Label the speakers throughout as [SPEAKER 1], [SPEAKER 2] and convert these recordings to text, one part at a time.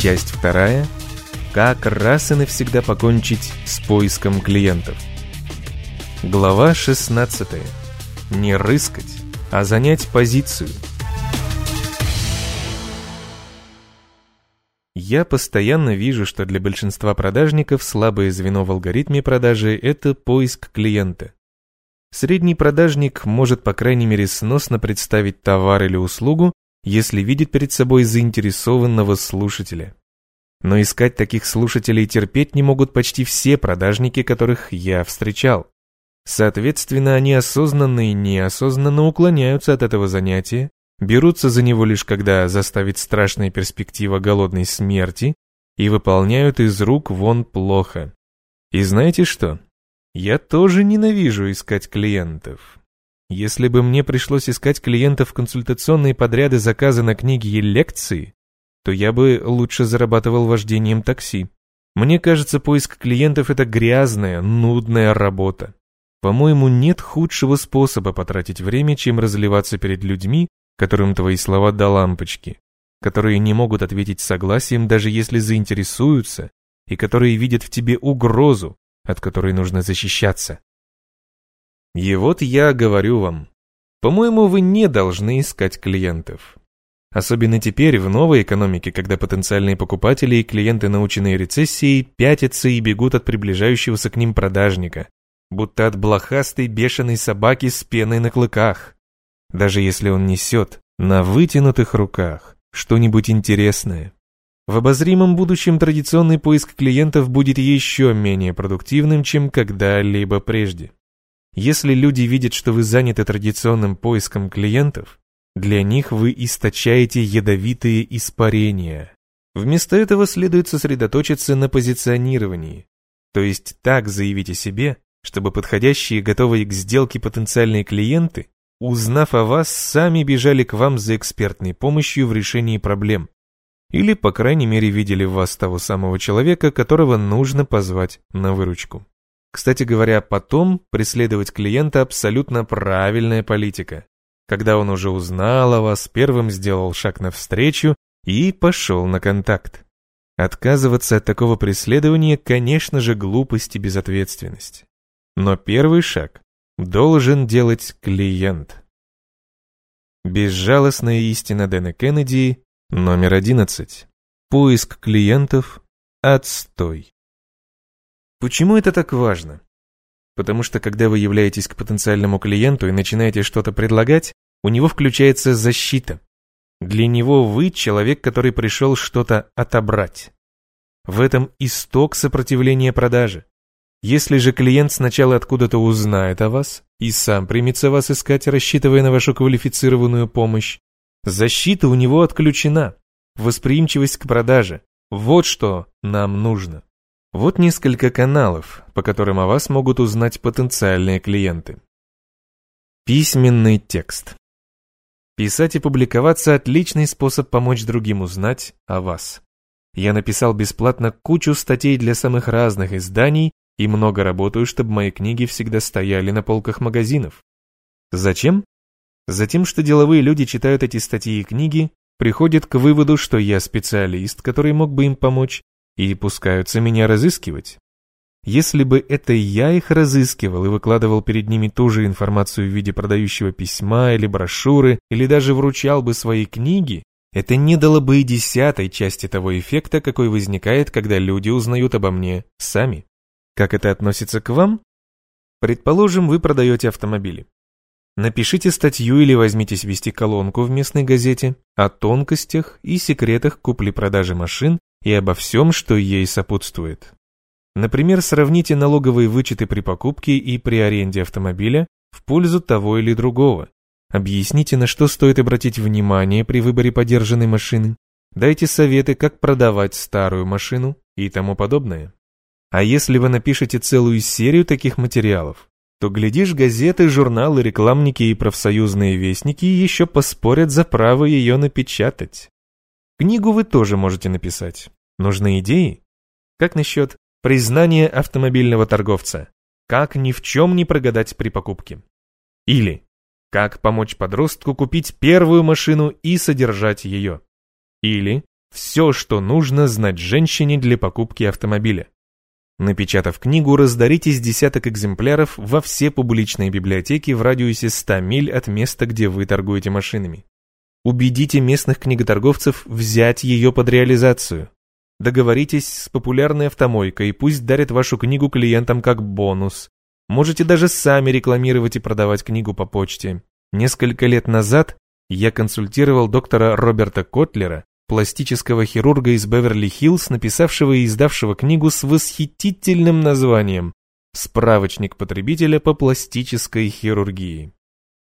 [SPEAKER 1] Часть вторая. Как раз и навсегда покончить с поиском клиентов. Глава 16. Не рыскать, а занять позицию. Я постоянно вижу, что для большинства продажников слабое звено в алгоритме продажи – это поиск клиента. Средний продажник может, по крайней мере, сносно представить товар или услугу, если видит перед собой заинтересованного слушателя. Но искать таких слушателей терпеть не могут почти все продажники, которых я встречал. Соответственно, они осознанно и неосознанно уклоняются от этого занятия, берутся за него лишь когда заставит страшная перспектива голодной смерти и выполняют из рук вон плохо. И знаете что? Я тоже ненавижу искать клиентов. Если бы мне пришлось искать клиентов в консультационные подряды заказа на книги и лекции, то я бы лучше зарабатывал вождением такси. Мне кажется, поиск клиентов – это грязная, нудная работа. По-моему, нет худшего способа потратить время, чем разливаться перед людьми, которым твои слова до лампочки, которые не могут ответить согласием, даже если заинтересуются, и которые видят в тебе угрозу, от которой нужно защищаться. И вот я говорю вам, по-моему, вы не должны искать клиентов. Особенно теперь, в новой экономике, когда потенциальные покупатели и клиенты, наученные рецессией, пятятся и бегут от приближающегося к ним продажника, будто от блохастой бешеной собаки с пеной на клыках. Даже если он несет на вытянутых руках что-нибудь интересное. В обозримом будущем традиционный поиск клиентов будет еще менее продуктивным, чем когда-либо прежде. Если люди видят, что вы заняты традиционным поиском клиентов, для них вы источаете ядовитые испарения. Вместо этого следует сосредоточиться на позиционировании. То есть так заявить о себе, чтобы подходящие готовые к сделке потенциальные клиенты, узнав о вас, сами бежали к вам за экспертной помощью в решении проблем. Или, по крайней мере, видели в вас того самого человека, которого нужно позвать на выручку. Кстати говоря, потом преследовать клиента абсолютно правильная политика. Когда он уже узнал о вас, первым сделал шаг навстречу и пошел на контакт. Отказываться от такого преследования, конечно же, глупость и безответственность. Но первый шаг должен делать клиент. Безжалостная истина Дэна Кеннеди, номер 11. Поиск клиентов – отстой. Почему это так важно? Потому что когда вы являетесь к потенциальному клиенту и начинаете что-то предлагать, у него включается защита. Для него вы человек, который пришел что-то отобрать. В этом исток сопротивления продажи. Если же клиент сначала откуда-то узнает о вас и сам примется вас искать, рассчитывая на вашу квалифицированную помощь, защита у него отключена. Восприимчивость к продаже. Вот что нам нужно. Вот несколько каналов, по которым о вас могут узнать потенциальные клиенты. Письменный текст. Писать и публиковаться – отличный способ помочь другим узнать о вас. Я написал бесплатно кучу статей для самых разных изданий и много работаю, чтобы мои книги всегда стояли на полках магазинов. Зачем? Затем, что деловые люди читают эти статьи и книги, приходят к выводу, что я специалист, который мог бы им помочь, и пускаются меня разыскивать. Если бы это я их разыскивал и выкладывал перед ними ту же информацию в виде продающего письма или брошюры, или даже вручал бы свои книги, это не дало бы и десятой части того эффекта, какой возникает, когда люди узнают обо мне сами. Как это относится к вам? Предположим, вы продаете автомобили. Напишите статью или возьмитесь вести колонку в местной газете о тонкостях и секретах купли-продажи машин и обо всем, что ей сопутствует. Например, сравните налоговые вычеты при покупке и при аренде автомобиля в пользу того или другого. Объясните, на что стоит обратить внимание при выборе подержанной машины. Дайте советы, как продавать старую машину и тому подобное. А если вы напишете целую серию таких материалов, то, глядишь, газеты, журналы, рекламники и профсоюзные вестники еще поспорят за право ее напечатать. Книгу вы тоже можете написать. Нужны идеи? Как насчет признания автомобильного торговца? Как ни в чем не прогадать при покупке? Или как помочь подростку купить первую машину и содержать ее? Или Все, что нужно знать женщине для покупки автомобиля. Напечатав книгу, раздарите с десяток экземпляров во все публичные библиотеки в радиусе 100 миль от места, где вы торгуете машинами. Убедите местных книготорговцев взять ее под реализацию. Договоритесь с популярной автомойкой, пусть дарят вашу книгу клиентам как бонус. Можете даже сами рекламировать и продавать книгу по почте. Несколько лет назад я консультировал доктора Роберта Котлера, пластического хирурга из Беверли-Хиллз, написавшего и издавшего книгу с восхитительным названием «Справочник потребителя по пластической хирургии».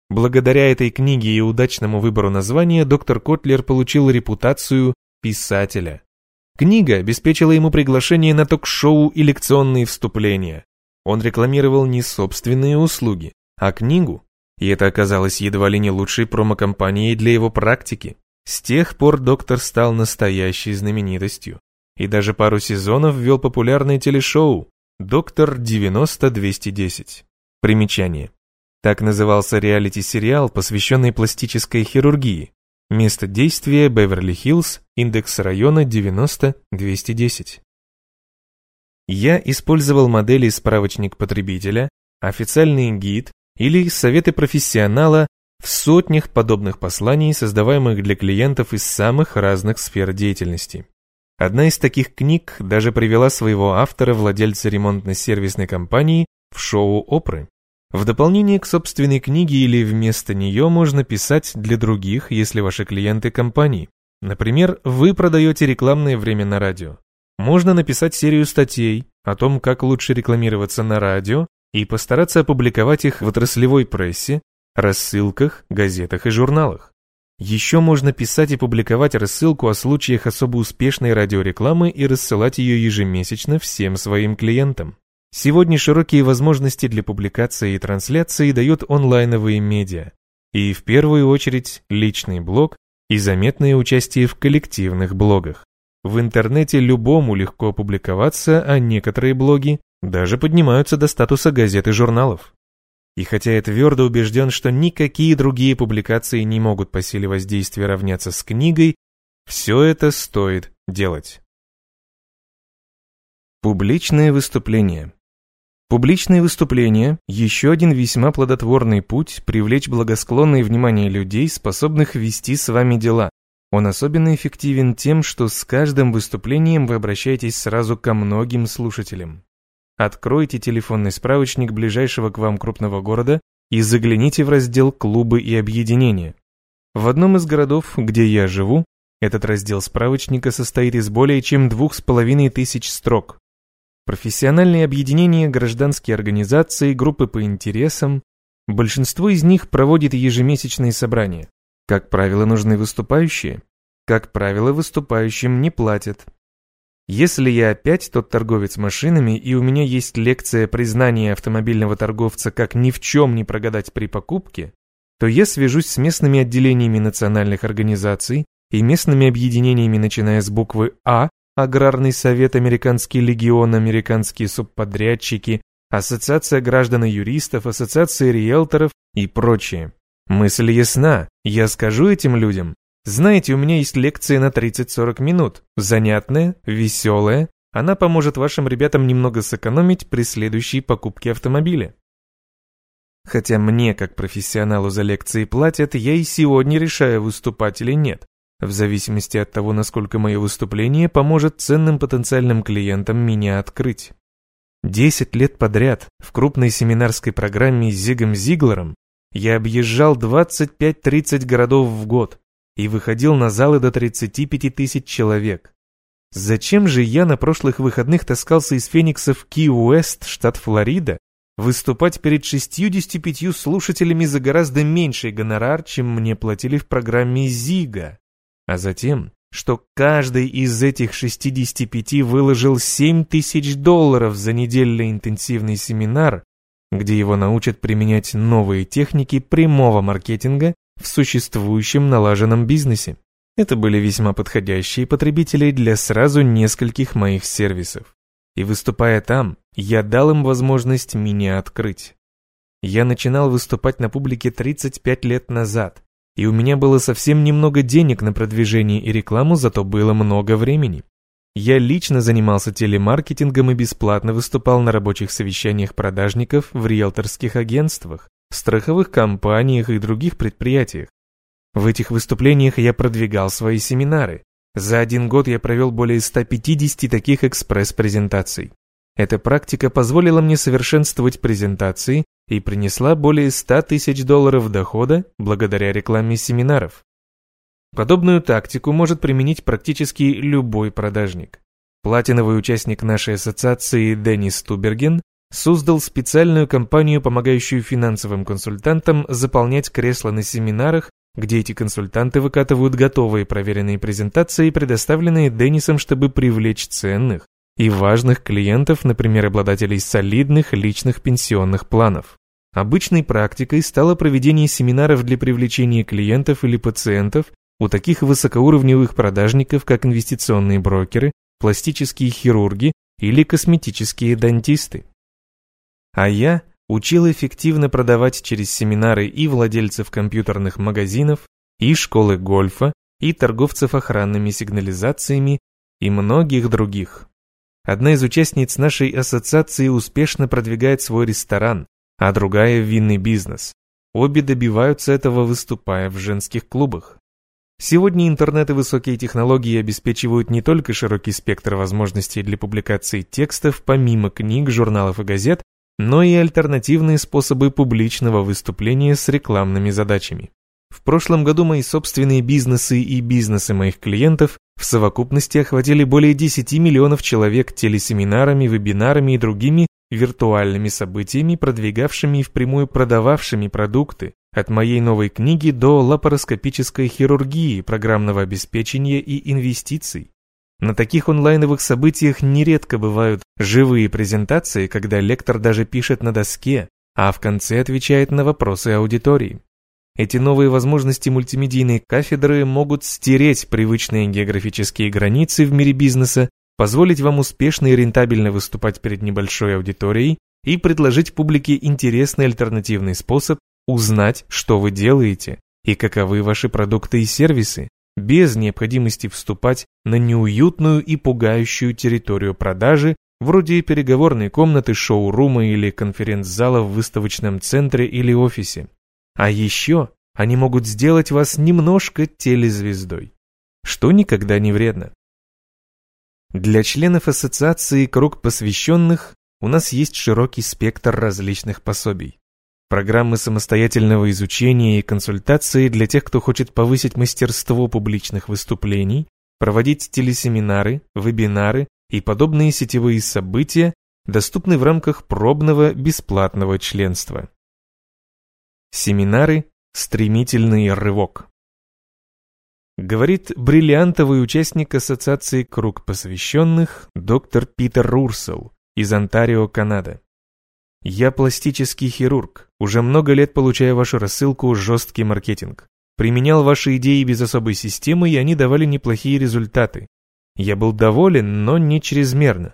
[SPEAKER 1] Благодаря этой книге и удачному выбору названия доктор Котлер получил репутацию писателя. Книга обеспечила ему приглашение на ток-шоу и лекционные вступления. Он рекламировал не собственные услуги, а книгу, и это оказалось едва ли не лучшей промо-компанией для его практики. С тех пор доктор стал настоящей знаменитостью и даже пару сезонов вел популярное телешоу «Доктор 90-210». Примечание. Так назывался реалити-сериал, посвященный пластической хирургии. Место действия Беверли-Хиллз, индекс района 90-210. Я использовал модели справочник потребителя, официальный гид или советы профессионала в сотнях подобных посланий, создаваемых для клиентов из самых разных сфер деятельности. Одна из таких книг даже привела своего автора, владельца ремонтно-сервисной компании, в шоу Опры. В дополнение к собственной книге или вместо нее можно писать для других, если ваши клиенты компании. Например, вы продаете рекламное время на радио. Можно написать серию статей о том, как лучше рекламироваться на радио и постараться опубликовать их в отраслевой прессе, рассылках, газетах и журналах. Еще можно писать и публиковать рассылку о случаях особо успешной радиорекламы и рассылать ее ежемесячно всем своим клиентам. Сегодня широкие возможности для публикации и трансляции дают онлайновые медиа, и в первую очередь личный блог и заметное участие в коллективных блогах. В интернете любому легко публиковаться, а некоторые блоги даже поднимаются до статуса газет и журналов. И хотя я твердо убежден, что никакие другие публикации не могут по силе воздействия равняться с книгой, все это стоит делать. Публичные выступления. Публичные выступления – еще один весьма плодотворный путь привлечь благосклонное внимание людей, способных вести с вами дела, он особенно эффективен тем, что с каждым выступлением вы обращаетесь сразу ко многим слушателям. Откройте телефонный справочник ближайшего к вам крупного города и загляните в раздел «Клубы и объединения». В одном из городов, где я живу, этот раздел справочника состоит из более чем двух с половиной тысяч строк. Профессиональные объединения, гражданские организации, группы по интересам, большинство из них проводит ежемесячные собрания. Как правило, нужны выступающие. Как правило, выступающим не платят. Если я опять тот торговец машинами, и у меня есть лекция признания автомобильного торговца как ни в чем не прогадать при покупке, то я свяжусь с местными отделениями национальных организаций и местными объединениями, начиная с буквы А, Аграрный совет, Американский легион, Американские субподрядчики, Ассоциация граждан и юристов, Ассоциация риэлторов и прочее. Мысль ясна, я скажу этим людям. Знаете, у меня есть лекция на 30-40 минут. Занятная, веселая. Она поможет вашим ребятам немного сэкономить при следующей покупке автомобиля. Хотя мне, как профессионалу за лекции платят, я и сегодня решаю, выступать или нет, в зависимости от того, насколько мое выступление поможет ценным потенциальным клиентам меня открыть. Десять лет подряд в крупной семинарской программе с Зигом Зиглером я объезжал 25-30 городов в год и выходил на залы до 35 тысяч человек. Зачем же я на прошлых выходных таскался из Феникса в Ки-Уэст, штат Флорида, выступать перед 65 слушателями за гораздо меньший гонорар, чем мне платили в программе Зига? А затем, что каждый из этих 65 выложил 7 тысяч долларов за недельный интенсивный семинар где его научат применять новые техники прямого маркетинга в существующем налаженном бизнесе. Это были весьма подходящие потребители для сразу нескольких моих сервисов. И выступая там, я дал им возможность меня открыть. Я начинал выступать на публике 35 лет назад, и у меня было совсем немного денег на продвижение и рекламу, зато было много времени. Я лично занимался телемаркетингом и бесплатно выступал на рабочих совещаниях продажников в риэлторских агентствах, страховых компаниях и других предприятиях. В этих выступлениях я продвигал свои семинары. За один год я провел более 150 таких экспресс-презентаций. Эта практика позволила мне совершенствовать презентации и принесла более 100 тысяч долларов дохода благодаря рекламе семинаров. Подобную тактику может применить практически любой продажник. Платиновый участник нашей ассоциации Деннис Туберген создал специальную компанию, помогающую финансовым консультантам заполнять кресла на семинарах, где эти консультанты выкатывают готовые проверенные презентации, предоставленные Деннисом, чтобы привлечь ценных и важных клиентов, например, обладателей солидных личных пенсионных планов. Обычной практикой стало проведение семинаров для привлечения клиентов или пациентов у таких высокоуровневых продажников, как инвестиционные брокеры, пластические хирурги или косметические дантисты. А я учил эффективно продавать через семинары и владельцев компьютерных магазинов, и школы гольфа, и торговцев охранными сигнализациями, и многих других. Одна из участниц нашей ассоциации успешно продвигает свой ресторан, а другая – винный бизнес. Обе добиваются этого, выступая в женских клубах. Сегодня интернет и высокие технологии обеспечивают не только широкий спектр возможностей для публикации текстов помимо книг, журналов и газет, но и альтернативные способы публичного выступления с рекламными задачами. В прошлом году мои собственные бизнесы и бизнесы моих клиентов в совокупности охватили более 10 миллионов человек телесеминарами, вебинарами и другими виртуальными событиями, продвигавшими и впрямую продававшими продукты, от моей новой книги до лапароскопической хирургии, программного обеспечения и инвестиций. На таких онлайновых событиях нередко бывают живые презентации, когда лектор даже пишет на доске, а в конце отвечает на вопросы аудитории. Эти новые возможности мультимедийной кафедры могут стереть привычные географические границы в мире бизнеса, позволить вам успешно и рентабельно выступать перед небольшой аудиторией и предложить публике интересный альтернативный способ узнать, что вы делаете и каковы ваши продукты и сервисы, без необходимости вступать на неуютную и пугающую территорию продажи, вроде переговорной комнаты, шоурума или конференц-зала в выставочном центре или офисе. А еще они могут сделать вас немножко телезвездой, что никогда не вредно. Для членов ассоциации «Круг посвященных» у нас есть широкий спектр различных пособий. Программы самостоятельного изучения и консультации для тех, кто хочет повысить мастерство публичных выступлений, проводить телесеминары, вебинары и подобные сетевые события, доступны в рамках пробного бесплатного членства. Семинары «Стремительный рывок». Говорит бриллиантовый участник Ассоциации «Круг посвященных» доктор Питер Рурсел из Онтарио, Канада. Я пластический хирург, уже много лет получаю вашу рассылку «Жесткий маркетинг». Применял ваши идеи без особой системы, и они давали неплохие результаты. Я был доволен, но не чрезмерно.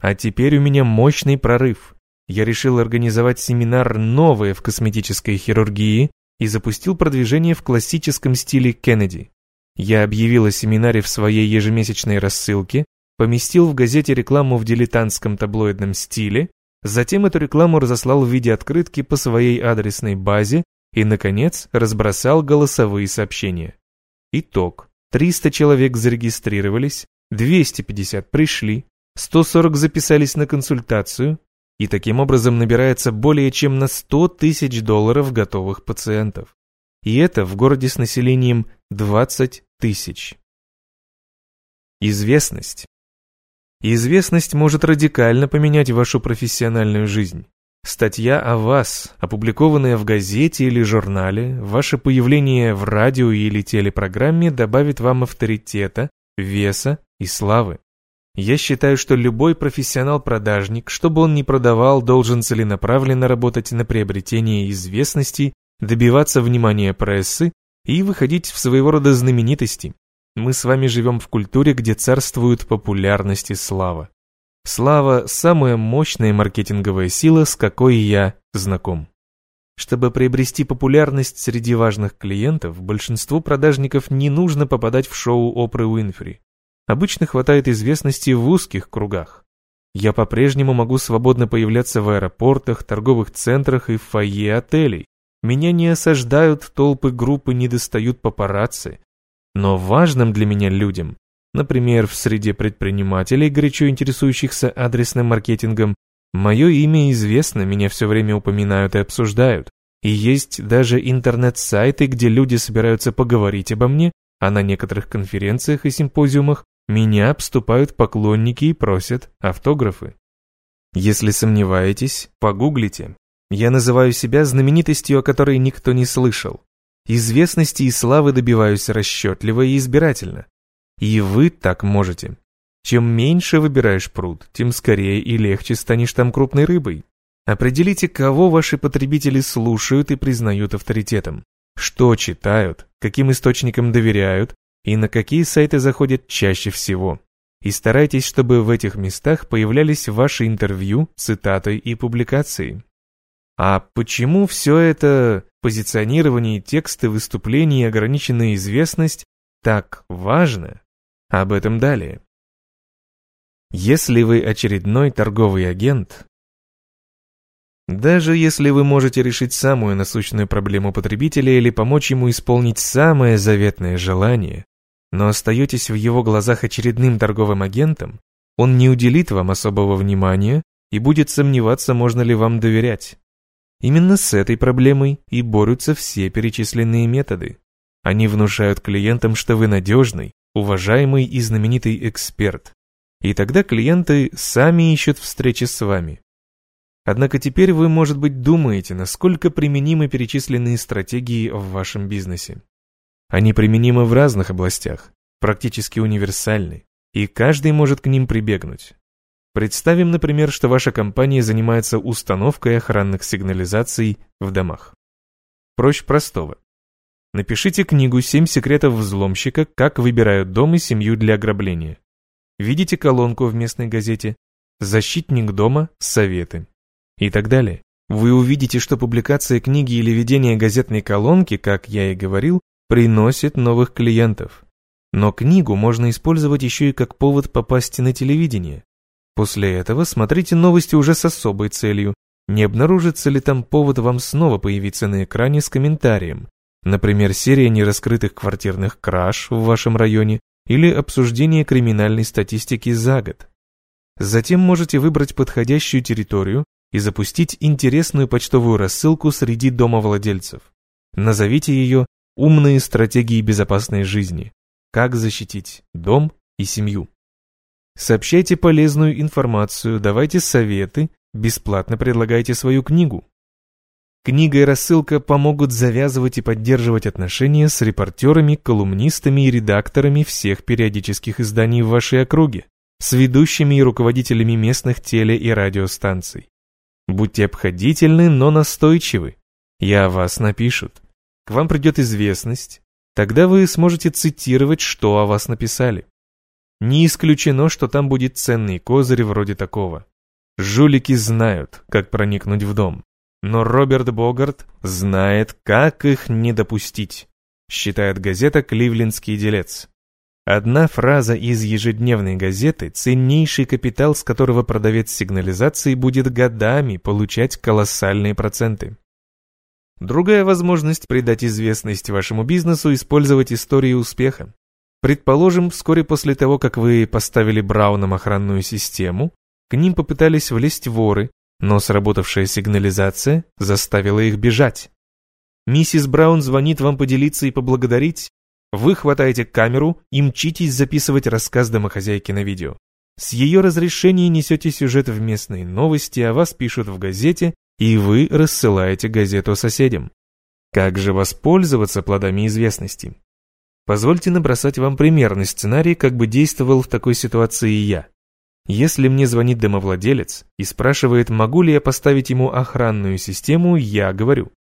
[SPEAKER 1] А теперь у меня мощный прорыв я решил организовать семинар «Новое в косметической хирургии» и запустил продвижение в классическом стиле Кеннеди. Я объявил о семинаре в своей ежемесячной рассылке, поместил в газете рекламу в дилетантском таблоидном стиле, затем эту рекламу разослал в виде открытки по своей адресной базе и, наконец, разбросал голосовые сообщения. Итог. 300 человек зарегистрировались, 250 пришли, 140 записались на консультацию, и таким образом набирается более чем на 100 тысяч долларов готовых пациентов. И это в городе с населением 20 тысяч. Известность. Известность может радикально поменять вашу профессиональную жизнь. Статья о вас, опубликованная в газете или журнале, ваше появление в радио или телепрограмме добавит вам авторитета, веса и славы. Я считаю, что любой профессионал-продажник, что бы он ни продавал, должен целенаправленно работать на приобретение известности, добиваться внимания прессы и выходить в своего рода знаменитости. Мы с вами живем в культуре, где царствуют популярность и слава. Слава – самая мощная маркетинговая сила, с какой я знаком. Чтобы приобрести популярность среди важных клиентов, большинству продажников не нужно попадать в шоу Опры Уинфри. Обычно хватает известности в узких кругах. Я по-прежнему могу свободно появляться в аэропортах, торговых центрах и в фойе отелей. Меня не осаждают толпы группы, не достают папарацци. Но важным для меня людям, например, в среде предпринимателей, горячо интересующихся адресным маркетингом, мое имя известно, меня все время упоминают и обсуждают. И есть даже интернет-сайты, где люди собираются поговорить обо мне, а на некоторых конференциях и симпозиумах меня обступают поклонники и просят автографы. Если сомневаетесь, погуглите. Я называю себя знаменитостью, о которой никто не слышал. Известности и славы добиваюсь расчетливо и избирательно. И вы так можете. Чем меньше выбираешь пруд, тем скорее и легче станешь там крупной рыбой. Определите, кого ваши потребители слушают и признают авторитетом. Что читают, каким источникам доверяют, и на какие сайты заходят чаще всего. И старайтесь, чтобы в этих местах появлялись ваши интервью, цитаты и публикации. А почему все это позиционирование, тексты, выступления и ограниченная известность так важно? Об этом далее. Если вы очередной торговый агент, даже если вы можете решить самую насущную проблему потребителя или помочь ему исполнить самое заветное желание, но остаетесь в его глазах очередным торговым агентом, он не уделит вам особого внимания и будет сомневаться, можно ли вам доверять. Именно с этой проблемой и борются все перечисленные методы. Они внушают клиентам, что вы надежный, уважаемый и знаменитый эксперт. И тогда клиенты сами ищут встречи с вами. Однако теперь вы, может быть, думаете, насколько применимы перечисленные стратегии в вашем бизнесе. Они применимы в разных областях, практически универсальны, и каждый может к ним прибегнуть. Представим, например, что ваша компания занимается установкой охранных сигнализаций в домах. Проще простого. Напишите книгу «Семь секретов взломщика. Как выбирают дом и семью для ограбления». Видите колонку в местной газете «Защитник дома. Советы» и так далее. Вы увидите, что публикация книги или ведение газетной колонки, как я и говорил, приносит новых клиентов. Но книгу можно использовать еще и как повод попасть на телевидение. После этого смотрите новости уже с особой целью. Не обнаружится ли там повод вам снова появиться на экране с комментарием? Например, серия нераскрытых квартирных краж в вашем районе или обсуждение криминальной статистики за год. Затем можете выбрать подходящую территорию и запустить интересную почтовую рассылку среди домовладельцев. Назовите ее Умные стратегии безопасной жизни. Как защитить дом и семью. Сообщайте полезную информацию, давайте советы, бесплатно предлагайте свою книгу. Книга и рассылка помогут завязывать и поддерживать отношения с репортерами, колумнистами и редакторами всех периодических изданий в вашей округе, с ведущими и руководителями местных теле- и радиостанций. Будьте обходительны, но настойчивы. Я вас напишут к вам придет известность, тогда вы сможете цитировать, что о вас написали. Не исключено, что там будет ценный козырь вроде такого. Жулики знают, как проникнуть в дом, но Роберт Богарт знает, как их не допустить, считает газета «Кливлендский делец». Одна фраза из ежедневной газеты – ценнейший капитал, с которого продавец сигнализации будет годами получать колоссальные проценты. Другая возможность придать известность вашему бизнесу – использовать истории успеха. Предположим, вскоре после того, как вы поставили Браунам охранную систему, к ним попытались влезть воры, но сработавшая сигнализация заставила их бежать. Миссис Браун звонит вам поделиться и поблагодарить. Вы хватаете камеру и мчитесь записывать рассказ домохозяйки на видео. С ее разрешения несете сюжет в местные новости, а вас пишут в газете и вы рассылаете газету соседям. Как же воспользоваться плодами известности? Позвольте набросать вам примерный сценарий, как бы действовал в такой ситуации я. Если мне звонит домовладелец и спрашивает, могу ли я поставить ему охранную систему, я говорю.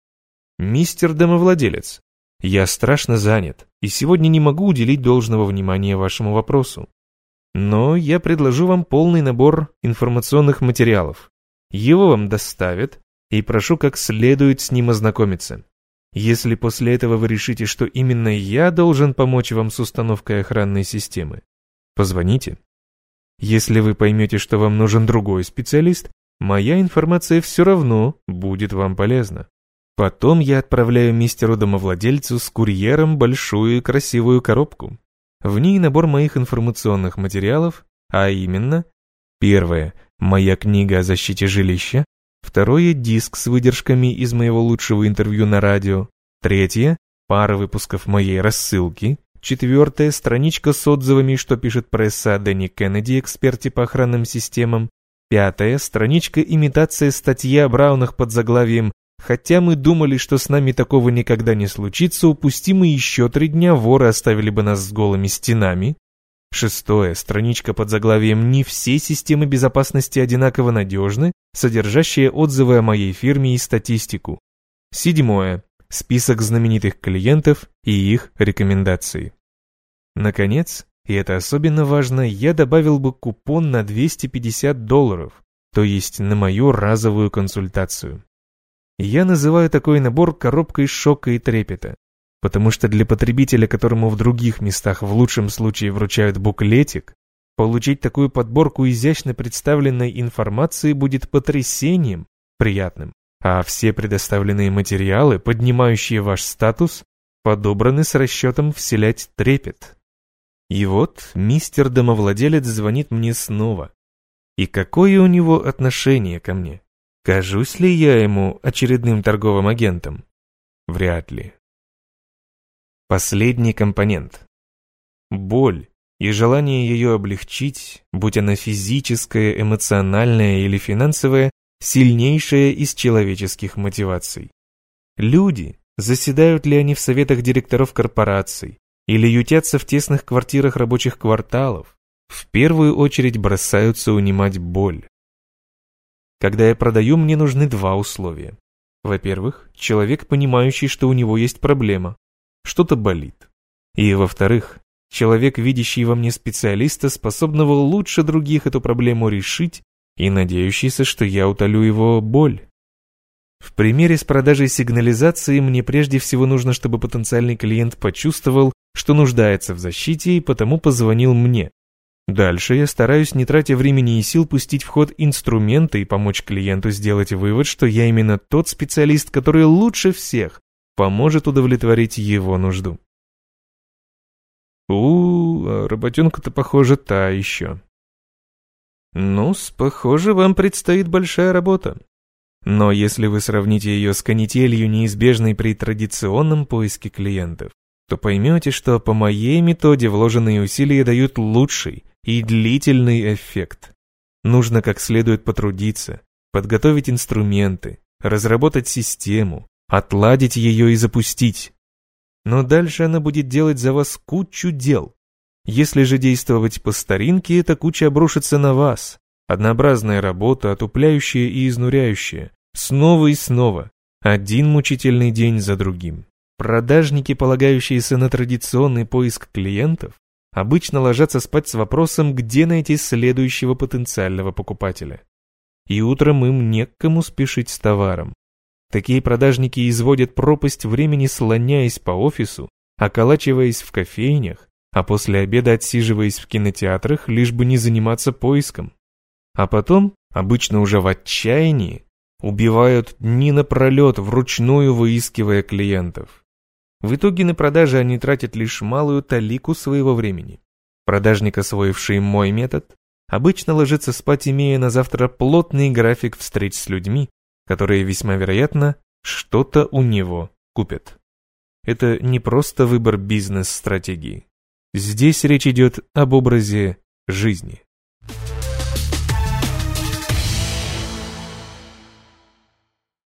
[SPEAKER 1] Мистер домовладелец, я страшно занят и сегодня не могу уделить должного внимания вашему вопросу. Но я предложу вам полный набор информационных материалов. Его вам доставят, и прошу как следует с ним ознакомиться. Если после этого вы решите, что именно я должен помочь вам с установкой охранной системы, позвоните. Если вы поймете, что вам нужен другой специалист, моя информация все равно будет вам полезна. Потом я отправляю мистеру-домовладельцу с курьером большую и красивую коробку. В ней набор моих информационных материалов, а именно Первое – моя книга о защите жилища. Второе – диск с выдержками из моего лучшего интервью на радио. Третье – пара выпусков моей рассылки. Четвертое – страничка с отзывами, что пишет пресса о Дэнни Кеннеди, эксперте по охранным системам. Пятое – страничка имитация статьи о Браунах под заглавием «Хотя мы думали, что с нами такого никогда не случится, упустим мы еще три дня, воры оставили бы нас с голыми стенами». Шестое. Страничка под заглавием «Не все системы безопасности одинаково надежны», содержащая отзывы о моей фирме и статистику. Седьмое. Список знаменитых клиентов и их рекомендации. Наконец, и это особенно важно, я добавил бы купон на 250 долларов, то есть на мою разовую консультацию. Я называю такой набор коробкой шока и трепета потому что для потребителя, которому в других местах в лучшем случае вручают буклетик, получить такую подборку изящно представленной информации будет потрясением приятным, а все предоставленные материалы, поднимающие ваш статус, подобраны с расчетом вселять трепет. И вот мистер-домовладелец звонит мне снова. И какое у него отношение ко мне? Кажусь ли я ему очередным торговым агентом? Вряд ли. Последний компонент. Боль и желание ее облегчить, будь она физическая, эмоциональная или финансовая, сильнейшая из человеческих мотиваций. Люди, заседают ли они в советах директоров корпораций или ютятся в тесных квартирах рабочих кварталов, в первую очередь бросаются унимать боль. Когда я продаю, мне нужны два условия. Во-первых, человек, понимающий, что у него есть проблема, что-то болит. И, во-вторых, человек, видящий во мне специалиста, способного лучше других эту проблему решить и надеющийся, что я утолю его боль. В примере с продажей сигнализации мне прежде всего нужно, чтобы потенциальный клиент почувствовал, что нуждается в защите и потому позвонил мне. Дальше я стараюсь, не тратя времени и сил, пустить в ход инструменты и помочь клиенту сделать вывод, что я именно тот специалист, который лучше всех поможет удовлетворить его нужду. У, -у работенка-то, похоже, та еще. ну похоже, вам предстоит большая работа. Но если вы сравните ее с канителью, неизбежной при традиционном поиске клиентов, то поймете, что по моей методе вложенные усилия дают лучший и длительный эффект. Нужно как следует потрудиться, подготовить инструменты, разработать систему, отладить ее и запустить. Но дальше она будет делать за вас кучу дел. Если же действовать по старинке, эта куча обрушится на вас. Однообразная работа, отупляющая и изнуряющая. Снова и снова. Один мучительный день за другим. Продажники, полагающиеся на традиционный поиск клиентов, обычно ложатся спать с вопросом, где найти следующего потенциального покупателя. И утром им не к кому спешить с товаром. Такие продажники изводят пропасть времени, слоняясь по офису, околачиваясь в кофейнях, а после обеда отсиживаясь в кинотеатрах, лишь бы не заниматься поиском. А потом, обычно уже в отчаянии, убивают дни напролет, вручную выискивая клиентов. В итоге на продаже они тратят лишь малую талику своего времени. Продажник, освоивший мой метод, обычно ложится спать, имея на завтра плотный график встреч с людьми, которые весьма вероятно что-то у него купят. Это не просто выбор бизнес-стратегии. Здесь речь идет об образе жизни.